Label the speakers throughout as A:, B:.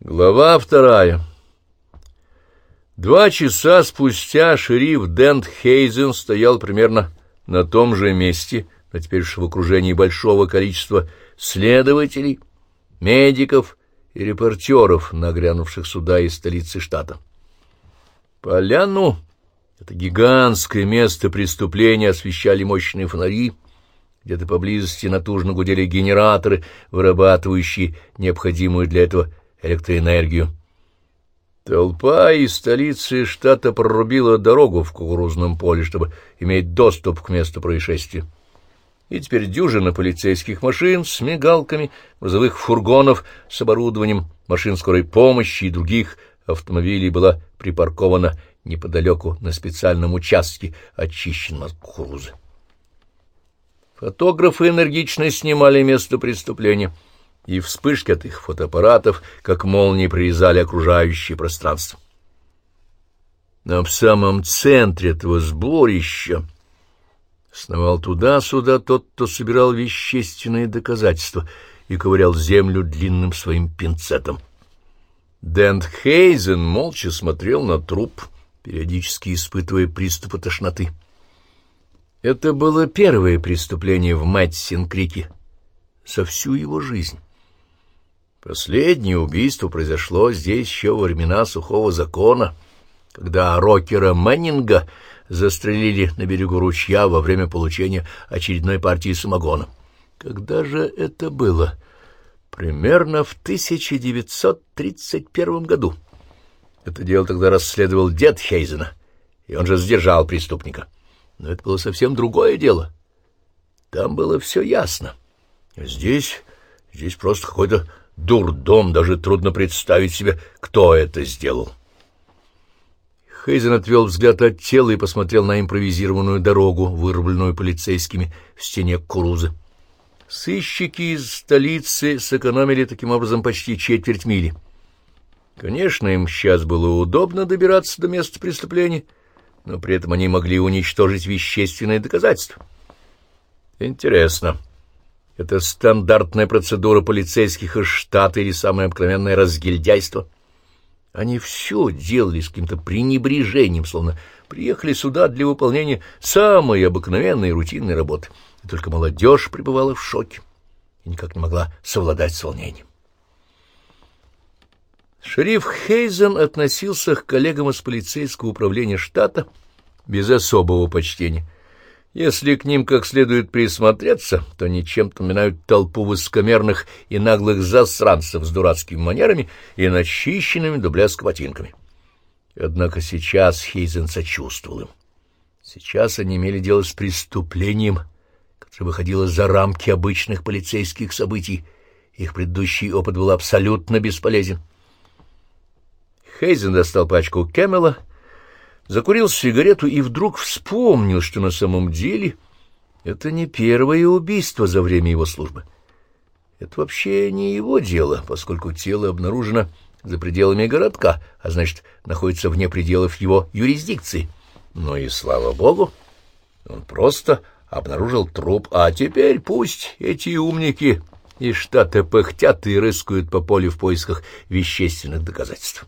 A: Глава вторая. Два часа спустя шериф Дент Хейзен стоял примерно на том же месте, но теперь уж в окружении большого количества следователей, медиков и репортеров, нагрянувших сюда из столицы штата. Поляну, это гигантское место преступления, освещали мощные фонари, где-то поблизости натужно гудели генераторы, вырабатывающие необходимую для этого электроэнергию. Толпа из столицы штата прорубила дорогу в кукурузном поле, чтобы иметь доступ к месту происшествия. И теперь дюжина полицейских машин с мигалками, грузовых фургонов с оборудованием, машин скорой помощи и других автомобилей была припаркована неподалеку на специальном участке, очищенном от кукурузы. Фотографы энергично снимали место преступления — и вспышки от их фотоаппаратов, как молнии, прорезали окружающее пространство. Но в самом центре этого сборища сновал туда-сюда тот, кто собирал вещественные доказательства и ковырял землю длинным своим пинцетом. Дент Хейзен молча смотрел на труп, периодически испытывая приступы тошноты. Это было первое преступление в Мэтсин-Крике за всю его жизнь. Последнее убийство произошло здесь еще во времена сухого закона, когда рокера Мэннинга застрелили на берегу ручья во время получения очередной партии самогона. Когда же это было? Примерно в 1931 году. Это дело тогда расследовал дед Хейзена, и он же сдержал преступника. Но это было совсем другое дело. Там было все ясно. Здесь, здесь просто какой-то Дурдом, даже трудно представить себе, кто это сделал. Хейзен отвел взгляд от тела и посмотрел на импровизированную дорогу, вырубленную полицейскими в стене Курузы. Сыщики из столицы сэкономили таким образом почти четверть мили. Конечно, им сейчас было удобно добираться до места преступления, но при этом они могли уничтожить вещественные доказательства. Интересно, это стандартная процедура полицейских из штата или самое обыкновенное разгильдяйство. Они все делали с каким-то пренебрежением, словно приехали сюда для выполнения самой обыкновенной рутинной работы. И только молодежь пребывала в шоке и никак не могла совладать с волнением. Шериф Хейзен относился к коллегам из полицейского управления штата без особого почтения — если к ним как следует присмотреться, то они чем-то напоминают толпу высокомерных и наглых засранцев с дурацкими манерами и начищенными до блеска ботинками. Однако сейчас Хейзен сочувствовал им. Сейчас они имели дело с преступлением, которое выходило за рамки обычных полицейских событий. Их предыдущий опыт был абсолютно бесполезен. Хейзен достал пачку Кэмела — закурил сигарету и вдруг вспомнил, что на самом деле это не первое убийство за время его службы. Это вообще не его дело, поскольку тело обнаружено за пределами городка, а значит, находится вне пределов его юрисдикции. Но и слава богу, он просто обнаружил труп, а теперь пусть эти умники из штата пыхтят и рыскают по полю в поисках вещественных доказательств.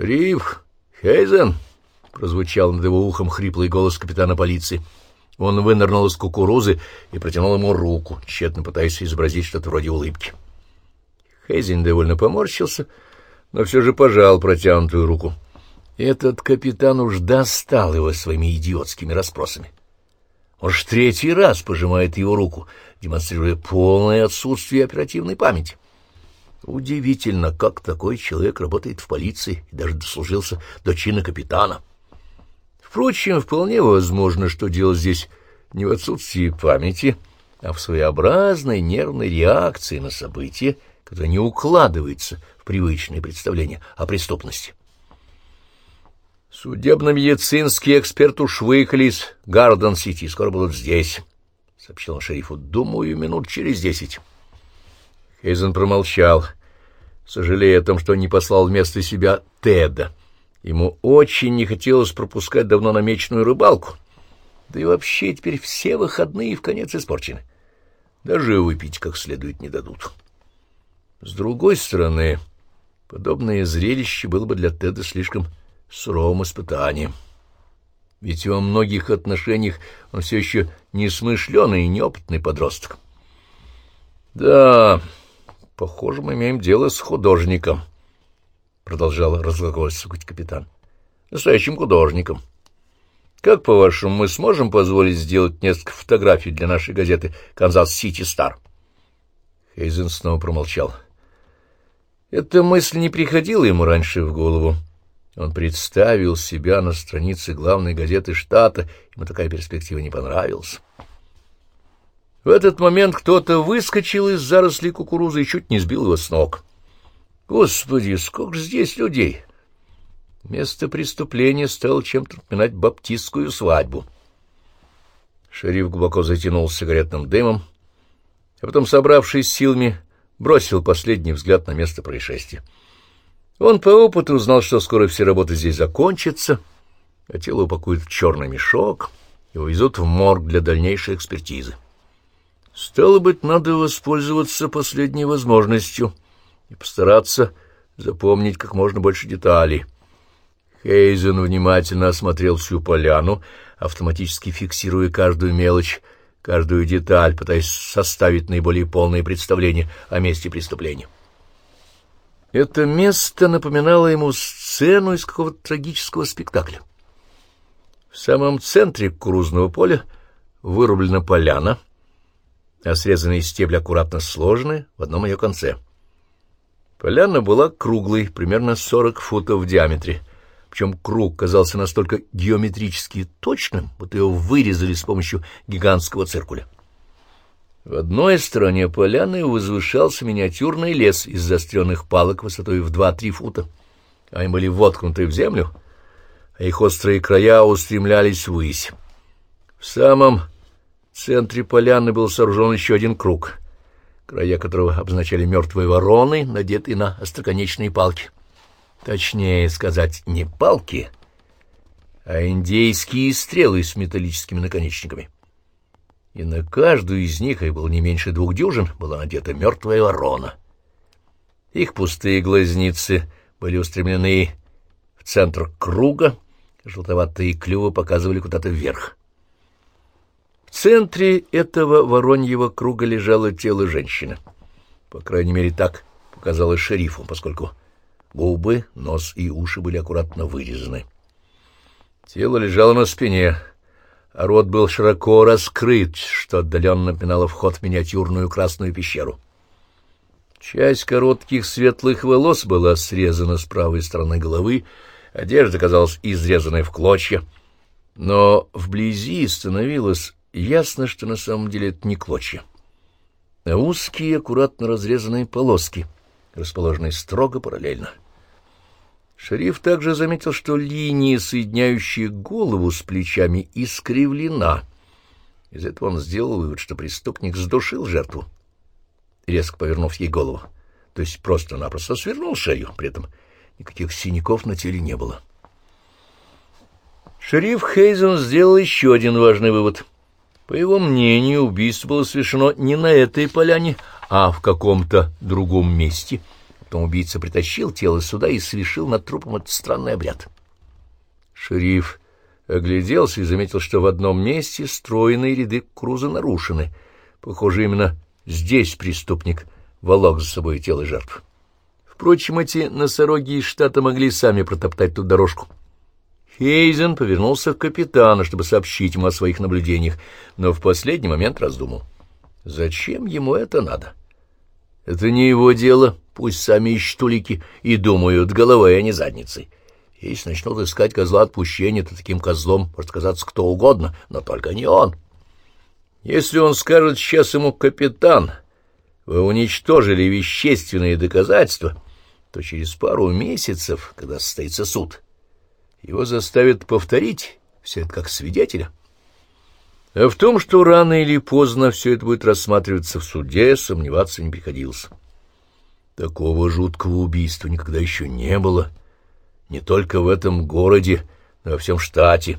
A: «Шериф Хейзен!» — прозвучал над его ухом хриплый голос капитана полиции. Он вынырнул из кукурузы и протянул ему руку, тщетно пытаясь изобразить что-то вроде улыбки. Хейзен довольно поморщился, но все же пожал протянутую руку. Этот капитан уж достал его своими идиотскими расспросами. Он ж третий раз пожимает его руку, демонстрируя полное отсутствие оперативной памяти. Удивительно, как такой человек работает в полиции и даже дослужился до чина капитана. Впрочем, вполне возможно, что дело здесь не в отсутствии памяти, а в своеобразной нервной реакции на события, которая не укладывается в привычные представления о преступности. Судебно-медицинский эксперт уж выехали из Гарден-Сити, скоро будут здесь, — сообщил он шерифу. — Думаю, минут через десять. Хейзен промолчал, сожалея о том, что не послал вместо себя Теда. Ему очень не хотелось пропускать давно намеченную рыбалку. Да и вообще теперь все выходные в конец испорчены. Даже выпить как следует не дадут. С другой стороны, подобное зрелище было бы для Теда слишком суровым испытанием. Ведь во многих отношениях он все еще несмышленый и неопытный подросток. Да, похоже, мы имеем дело с художником, — продолжал разглагольствовать капитан. Настоящим художником. Как, по-вашему, мы сможем позволить сделать несколько фотографий для нашей газеты «Канзас-Сити Стар»? Хейзен снова промолчал. Эта мысль не приходила ему раньше в голову. Он представил себя на странице главной газеты штата, ему такая перспектива не понравилась. В этот момент кто-то выскочил из зарослей кукурузы и чуть не сбил его с ног. Господи, сколько же здесь людей! Место преступления стало чем-то напоминать баптистскую свадьбу. Шериф глубоко затянул сигаретным дымом, а потом, собравшись силами, бросил последний взгляд на место происшествия. Он по опыту узнал, что скоро все работы здесь закончатся, а тело упакуют в черный мешок и увезут в морг для дальнейшей экспертизы. Стало быть, надо воспользоваться последней возможностью и постараться запомнить как можно больше деталей. Хейзен внимательно осмотрел всю поляну, автоматически фиксируя каждую мелочь, каждую деталь, пытаясь составить наиболее полное представление о месте преступления. Это место напоминало ему сцену из какого-то трагического спектакля. В самом центре кукурузного поля вырублена поляна, а срезанные стебли аккуратно сложены в одном ее конце. Поляна была круглой, примерно 40 футов в диаметре, причем круг казался настолько геометрически точным, будто его вырезали с помощью гигантского циркуля. В одной стороне поляны возвышался миниатюрный лес из заостренных палок высотой в два-три фута. Они были воткнуты в землю, а их острые края устремлялись ввысь. В самом центре поляны был сооружен еще один круг, края которого обозначали мертвые вороны, надетые на остроконечные палки. Точнее сказать, не палки, а индейские стрелы с металлическими наконечниками. И на каждую из них, их было не меньше двух дюжин, была надета мертвая ворона. Их пустые глазницы были устремлены в центр круга, желтоватые клювы показывали куда-то вверх. В центре этого вороньего круга лежало тело женщины. По крайней мере, так показалось шерифу, поскольку Губы, нос и уши были аккуратно вырезаны. Тело лежало на спине, а рот был широко раскрыт, что отдаленно напоминало вход в миниатюрную красную пещеру. Часть коротких светлых волос была срезана с правой стороны головы, одежда казалась изрезанной в клочья, но вблизи становилось ясно, что на самом деле это не клочья, а узкие, аккуратно разрезанные полоски — расположенные строго параллельно. Шериф также заметил, что линия, соединяющая голову с плечами, искривлена. Из этого он сделал вывод, что преступник сдушил жертву, резко повернув ей голову, то есть просто-напросто свернул шею, при этом никаких синяков на теле не было. Шериф Хейзен сделал еще один важный вывод. По его мнению, убийство было совершено не на этой поляне, а в каком-то другом месте. Потом убийца притащил тело сюда и совершил над трупом этот странный обряд. Шериф огляделся и заметил, что в одном месте стройные ряды круза нарушены. Похоже, именно здесь преступник волок за собой тело жертв. Впрочем, эти носороги из штата могли сами протоптать ту дорожку. Хейзен повернулся к капитану, чтобы сообщить ему о своих наблюдениях, но в последний момент раздумал. Зачем ему это надо? Это не его дело, пусть сами ищут улики и думают головой, а не задницей. Если начнут искать козла отпущения, то таким козлом может казаться кто угодно, но только не он. Если он скажет сейчас ему «капитан», вы уничтожили вещественные доказательства, то через пару месяцев, когда состоится суд, его заставят повторить все это как свидетеля. А в том, что рано или поздно все это будет рассматриваться в суде, сомневаться не приходилось. Такого жуткого убийства никогда еще не было, не только в этом городе, но во всем штате.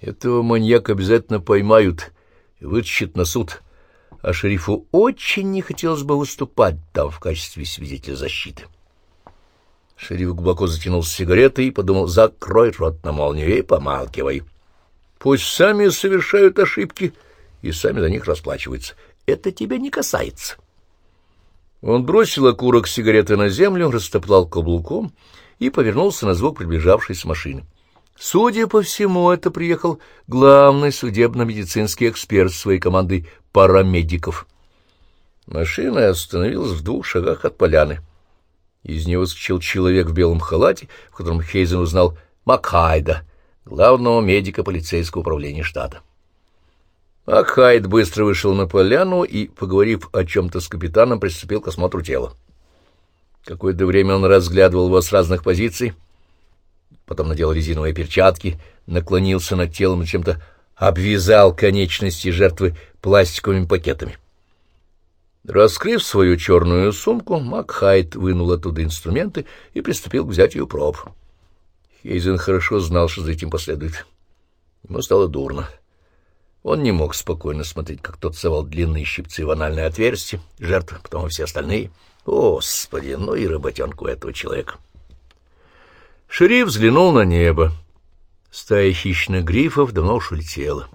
A: Этого маньяка обязательно поймают и вытащат на суд, а шерифу очень не хотелось бы выступать там в качестве свидетеля защиты. Шериф глубоко затянул сигареты и подумал, закрой рот на молнию и помалкивай. Пусть сами совершают ошибки и сами за них расплачиваются. Это тебя не касается. Он бросил окурок сигареты на землю, растоптал каблуком и повернулся на звук приближавшейся машины. Судя по всему, это приехал главный судебно-медицинский эксперт своей командой парамедиков. Машина остановилась в двух шагах от поляны. Из нее выскочил человек в белом халате, в котором Хейзен узнал Макхайда, главного медика полицейского управления штата. Макхайд быстро вышел на поляну и, поговорив о чем-то с капитаном, приступил к осмотру тела. Какое-то время он разглядывал его с разных позиций, потом надел резиновые перчатки, наклонился над телом и чем-то обвязал конечности жертвы пластиковыми пакетами. Раскрыв свою черную сумку, Макхайт вынул оттуда инструменты и приступил к взятию проб. Хейзен хорошо знал, что за этим последует. Ему стало дурно. Он не мог спокойно смотреть, как тот совал длинные щипцы в анальное отверстие, жертва, потом все остальные. Господи, ну и работенку этого человека. Шериф взглянул на небо. Стая хищных грифов давно уж улетела.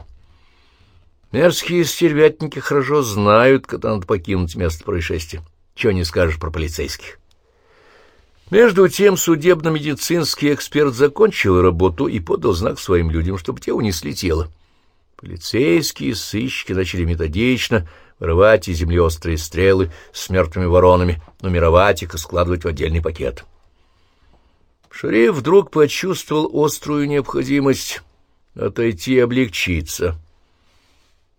A: Мерзкие стервятники хорошо знают, когда надо покинуть место происшествия. Чего не скажешь про полицейских. Между тем судебно-медицинский эксперт закончил работу и подал знак своим людям, чтобы те унесли тело. Полицейские сыщики начали методично вырывать из земли острые стрелы с мертвыми воронами, нумеровать их и складывать в отдельный пакет. Шериф вдруг почувствовал острую необходимость отойти и облегчиться.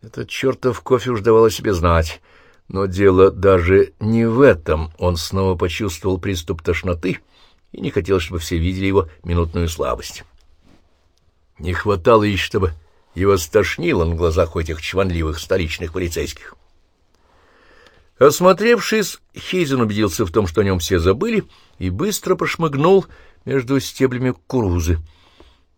A: Этот чертов кофе уж давал о себе знать. Но дело даже не в этом. Он снова почувствовал приступ тошноты и не хотел, чтобы все видели его минутную слабость. Не хватало еще, чтобы его стошнило на глазах у этих чванливых столичных полицейских. Осмотревшись, Хейзен убедился в том, что о нем все забыли, и быстро прошмыгнул между стеблями кукурузы.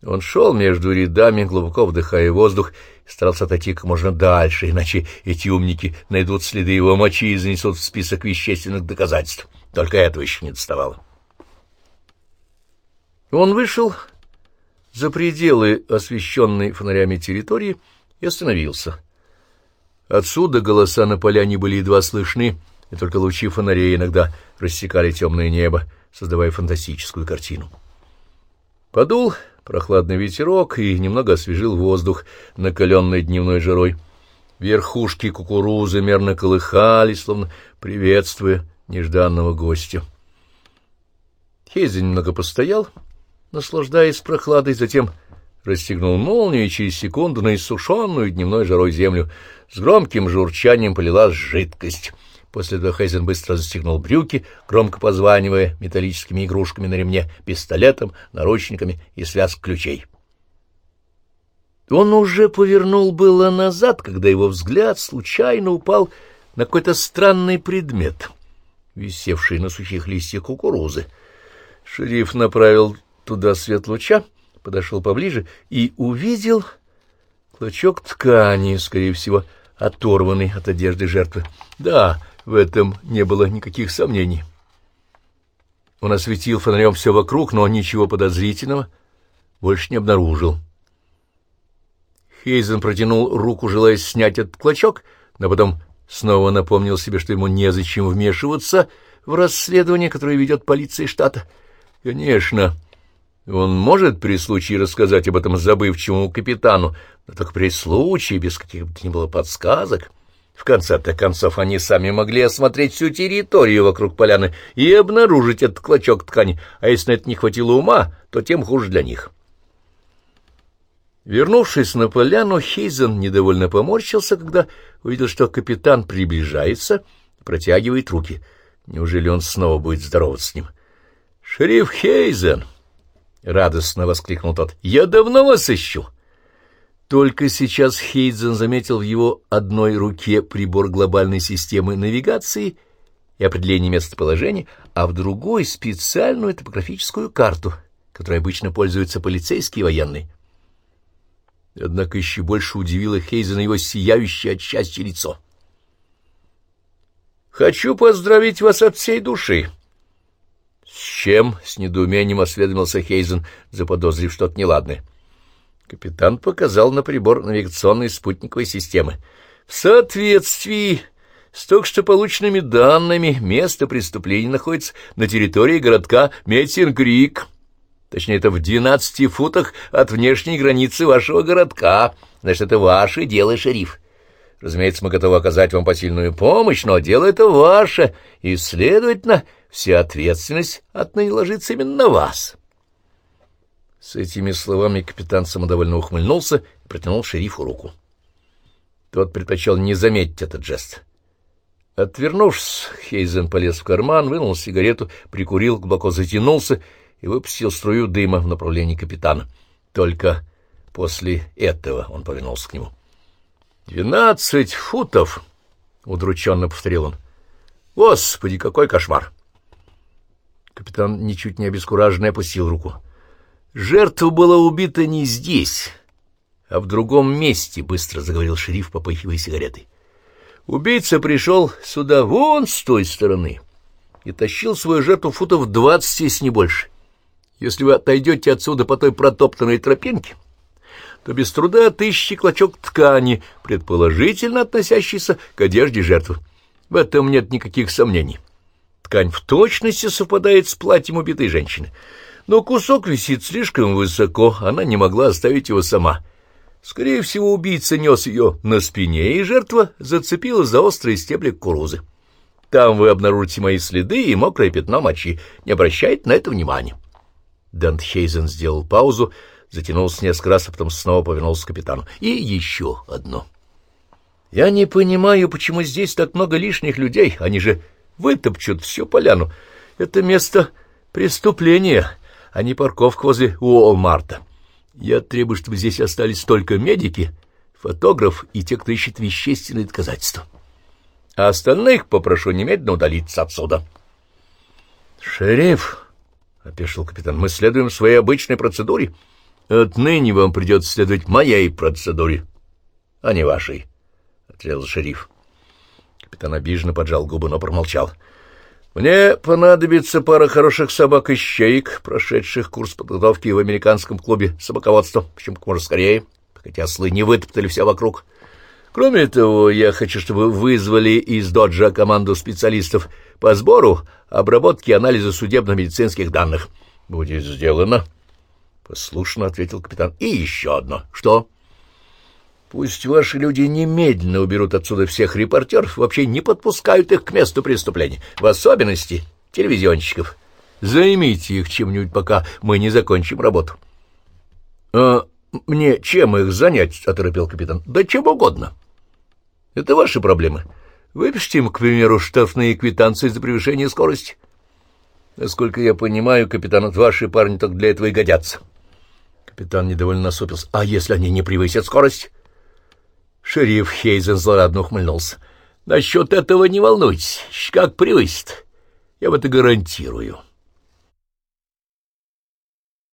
A: Он шел между рядами, глубоко вдыхая воздух, старался отойти как можно дальше, иначе эти умники найдут следы его мочи и занесут в список вещественных доказательств. Только этого еще не доставало. Он вышел за пределы освещенной фонарями территории и остановился. Отсюда голоса на поляне были едва слышны, и только лучи фонарей иногда рассекали темное небо, создавая фантастическую картину. Подул прохладный ветерок и немного освежил воздух, накаленный дневной жарой. Верхушки кукурузы мерно колыхались, словно приветствуя нежданного гостя. Хейзен немного постоял, наслаждаясь прохладой, затем расстегнул молнию и через секунду на иссушенную дневной жарой землю с громким журчанием полилась жидкость — После этого Хейзен быстро застегнул брюки, громко позванивая металлическими игрушками на ремне, пистолетом, наручниками и связк ключей. Он уже повернул было назад, когда его взгляд случайно упал на какой-то странный предмет, висевший на сухих листьях кукурузы. Шериф направил туда свет луча, подошел поближе и увидел клочок ткани, скорее всего, оторванный от одежды жертвы. Да, в этом не было никаких сомнений. Он осветил фонарем все вокруг, но ничего подозрительного больше не обнаружил. Хейзен протянул руку, желая снять этот клочок, но потом снова напомнил себе, что ему незачем вмешиваться в расследование, которое ведет полиция штата. Конечно, он может при случае рассказать об этом забывчивому капитану, но только при случае, без каких бы то ни было подсказок. В конце-то концов они сами могли осмотреть всю территорию вокруг поляны и обнаружить этот клочок ткани, а если на это не хватило ума, то тем хуже для них. Вернувшись на поляну, Хейзен недовольно поморщился, когда увидел, что капитан приближается протягивает руки. Неужели он снова будет здороваться с ним? — Шериф Хейзен! — радостно воскликнул тот. — Я давно вас ищу! — только сейчас Хейдзен заметил в его одной руке прибор глобальной системы навигации и определения местоположения, а в другой — специальную топографическую карту, которой обычно пользуются полицейские и военные. Однако еще больше удивило Хейзена его сияющее от счастья лицо. Хочу поздравить вас от всей души. — С чем? — с недоумением осведомился Хейзен, заподозрив что-то неладное. Капитан показал на прибор навигационной спутниковой системы. — В соответствии с только что полученными данными место преступления находится на территории городка Метингрик. Точнее, это в двенадцати футах от внешней границы вашего городка. Значит, это ваше дело, шериф. Разумеется, мы готовы оказать вам посильную помощь, но дело это ваше, и, следовательно, вся ответственность отныне ложится именно на вас. С этими словами капитан самодовольно ухмыльнулся и протянул шерифу руку. Тот предпочел не заметить этот жест. Отвернувшись, Хейзен полез в карман, вынул сигарету, прикурил, глубоко затянулся и выпустил струю дыма в направлении капитана. Только после этого он повернулся к нему. — «Двенадцать футов!» — удрученно повторил он. «Господи, какой кошмар!» Капитан, ничуть не обескураженный, опустил руку. «Жертва была убита не здесь, а в другом месте», — быстро заговорил шериф, попыхивая сигаретой. «Убийца пришел сюда вон с той стороны и тащил свою жертву футов двадцать, если не больше. Если вы отойдете отсюда по той протоптанной тропинке, то без труда отыщи клочок ткани, предположительно относящийся к одежде жертвы. В этом нет никаких сомнений. Ткань в точности совпадает с платьем убитой женщины, но кусок висит слишком высоко, она не могла оставить его сама. Скорее всего, убийца нес ее на спине, и жертва зацепилась за острые стебли кукурузы. Там вы обнаружите мои следы и мокрое пятно мочи. Не обращайте на это внимания. Дант Хейзен сделал паузу, затянулся несколько раз, а потом снова повернулся к капитану. И еще одно. Я не понимаю, почему здесь так много лишних людей. Они же вытопчут всю поляну. Это место преступления, а не парковка возле Уолмарта. Я требую, чтобы здесь остались только медики, фотограф и те, кто ищет вещественные доказательства. А остальных попрошу немедленно удалиться отсюда. — Шериф, — опешил капитан, — мы следуем своей обычной процедуре. — Отныне вам придется следовать моей процедуре, а не вашей, — отрезал шериф. Капитан обиженно поджал губы, но промолчал. — Мне понадобится пара хороших собак-ищеек, прошедших курс подготовки в американском клубе собаководства, причем как можно скорее, хотя ослы не вытоптали все вокруг. Кроме того, я хочу, чтобы вы вызвали из Доджа команду специалистов по сбору, обработке и анализу судебно-медицинских данных. — Будет сделано, —— послушно ответил капитан. — И еще одно. — Что? — Пусть ваши люди немедленно уберут отсюда всех репортеров, вообще не подпускают их к месту преступления, в особенности телевизионщиков. Займите их чем-нибудь, пока мы не закончим работу. — А мне чем их занять? — оторопел капитан. — Да чем угодно. — Это ваши проблемы. Выпишите им, к примеру, штрафные квитанции за превышение скорости. Насколько я понимаю, капитан, ваши парни только для этого и годятся. — Капитан недовольно насупился. «А если они не превысят скорость?» Шериф Хейзен злорадно ухмыльнулся. «Насчет этого не волнуйтесь. Как превысит. Я в это гарантирую».